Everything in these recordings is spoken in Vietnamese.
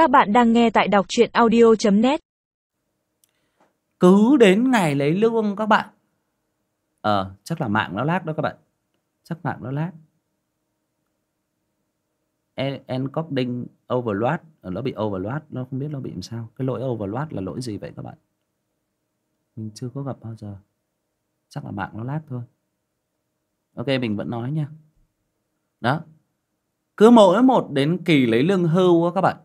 Các bạn đang nghe tại đọc truyện audio.net Cứ đến ngày lấy lương các bạn. Ờ chắc là mạng nó lát đó các bạn. Chắc mạng nó lát Encoding overload. Ờ, nó bị overload, Nó không biết nó bị làm sao. Cái lỗi overload là lỗi gì vậy các bạn? Mình chưa có gặp bao giờ. Chắc là mạng nó lát thôi. Ok, mình vẫn nói nha. Đó. Cứ mỗi một đến kỳ lấy lương hưu á các bạn.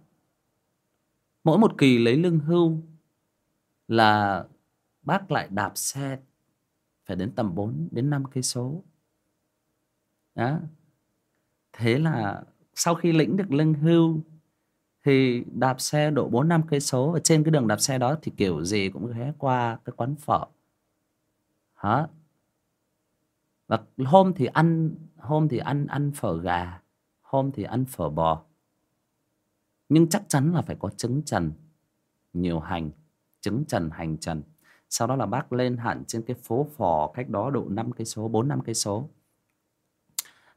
Mỗi một kỳ lấy lương hưu Là bác lại đạp xe phải đến tầm 4 đến 5 cây số. Đó. Thế là sau khi lĩnh được lương hưu thì đạp xe độ 4 5 cây số ở trên cái đường đạp xe đó thì kiểu gì cũng ghé qua cái quán phở. Hả? Và hôm thì ăn hôm thì ăn ăn phở gà, hôm thì ăn phở bò. Nhưng chắc chắn là phải có trứng trần, nhiều hành, trứng trần hành trần. Sau đó là bác lên hẳn trên cái phố phò cách đó độ 5 cây số 4 5 cây số.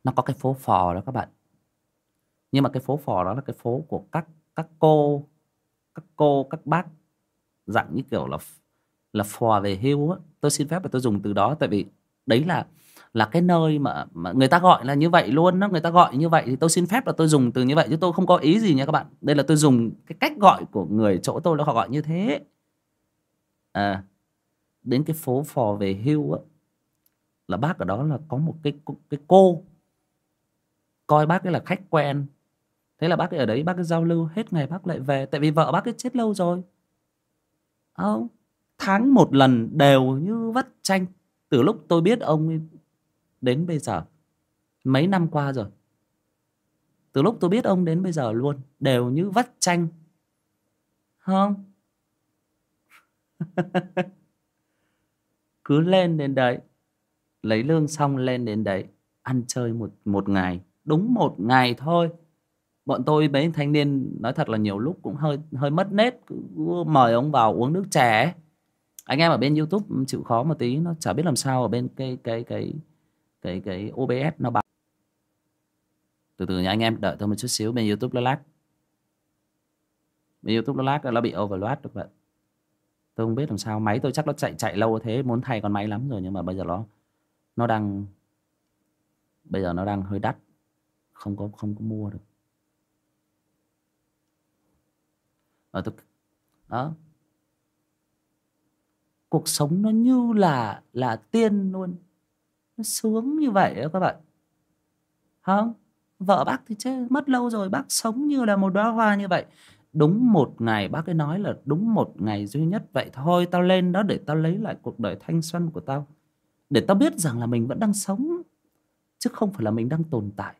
Nó có cái phố phò đó các bạn. Nhưng mà cái phố phò đó là cái phố của các các cô các cô các bác. Dạng như kiểu là là phò về hưu á. Tôi xin phép là tôi dùng từ đó tại vì đấy là là cái nơi mà, mà người ta gọi là như vậy luôn đó người ta gọi như vậy thì tôi xin phép là tôi dùng từ như vậy chứ tôi không có ý gì nha các bạn. Đây là tôi dùng cái cách gọi của người chỗ tôi là họ gọi như thế. À đến cái phố phò về hưu á là bác ở đó là có một cái cái cô coi bác ấy là khách quen. Thế là bác ấy ở đấy bác ấy giao lưu hết ngày bác lại về tại vì vợ bác ấy chết lâu rồi. Không tháng một lần đều như vắt chanh. Từ lúc tôi biết ông ấy đến bây giờ. Mấy năm qua rồi. Từ lúc tôi biết ông đến bây giờ luôn, đều như vắt chanh. Không cứ lên đến đấy. Lấy lương xong lên đến đấy. Ăn chơi một một ngày. Đúng một ngày thôi. Bọn tôi mấy thanh niên, nói thật là nhiều lúc cũng hơi hơi mất nết. Cứ mời ông vào uống nước chè anh em ở bên youtube chịu khó một tí, nó chả biết làm sao ở bên cái cái cái cái cái obs nó bằng. Từ từ nha anh em, đợi tôi một chút xíu, bên youtube nó lag. Bên youtube nó lag, nó bị overload được vậy tôi không biết làm sao, máy tôi chắc nó chạy chạy lâu thế, muốn thay con máy lắm rồi, nhưng mà bây giờ nó nó đang, bây giờ nó đang hơi đắt. Không có không có mua được. Ở tôi, đó. Cuộc sống nó như là là tiên luôn nó sướng như vậy đó các bạn? Không, vợ bác thì chết, mất lâu rồi, bác sống như là một đóa hoa như vậy. Đúng một ngày, bác ấy nói là đúng một ngày duy nhất. Vậy thôi, tao lên đó để tao lấy lại cuộc đời thanh xuân của tao. Để tao biết rằng là mình vẫn đang sống, chứ không phải là mình đang tồn tại.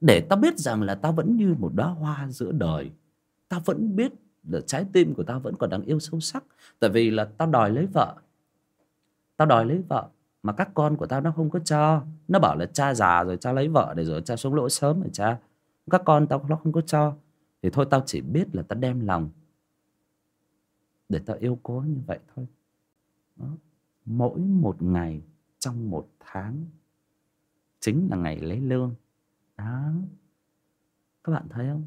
Để tao biết rằng là tao vẫn như một đóa hoa giữa đời, tao vẫn biết là trái tim của tao vẫn còn đang yêu sâu sắc. Tại vì là tao đòi lấy vợ. Tao đòi lấy vợ mà các con của tao nó không có cho. Nó bảo là cha già rồi, cha lấy vợ để rồi cha xuống lỗ sớm rồi cha. Các con tao nó không có cho. Thì thôi tao chỉ biết là tao đem lòng để tao yêu cố như vậy thôi. Đó. mỗi một ngày trong một tháng chính là ngày lấy lương. Đó. Các bạn thấy không?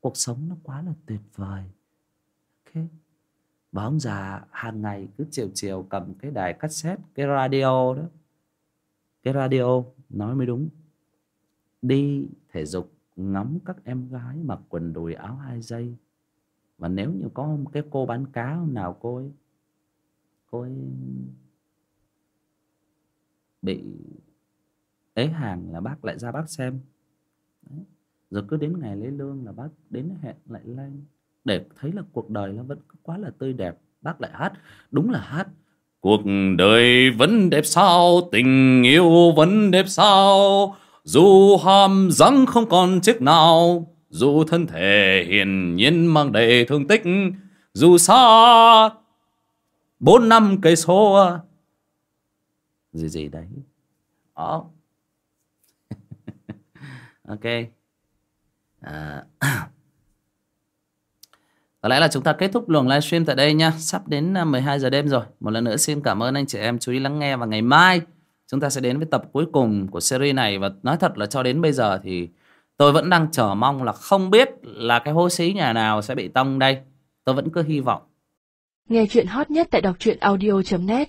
Cuộc sống nó quá là tuyệt vời. Okay bà ông già hàng ngày cứ chiều chiều cầm cái đài cassette, cái radio đó. Cái radio nói mới đúng. Đi thể dục, ngắm các em gái mặc quần đùi áo hai dây. Và nếu như có một cái cô bán cá hôm nào cô ấy cô ấy bị ế hàng là bác lại ra bác xem. Đấy. rồi cứ đến ngày lấy lương là bác đến hẹn lại lên để thấy là cuộc đời nó vẫn quá là tươi đẹp, bác lại hát. Đúng là hát, cuộc đời vẫn đẹp sao, tình yêu vẫn đẹp sao, dù hàm răng không còn chiếc nào, dù thân thể hiển nhiên mang đầy thương tích, dù xa bốn năm cây số. Gì gì đấy? Đó ờ. ok. À. có lẽ là chúng ta kết thúc luồng livestream tại đây nha sắp đến à, 12 giờ đêm rồi. Một lần nữa xin cảm ơn anh chị em chú ý lắng nghe và ngày mai chúng ta sẽ đến với tập cuối cùng của series này. Và nói thật là cho đến bây giờ thì tôi vẫn đang chờ mong là không biết là cái hố xí nhà nào sẽ bị tông đây. Tôi vẫn cứ hy vọng. Nghe chuyện hot nhất tại đọc truyện audio.net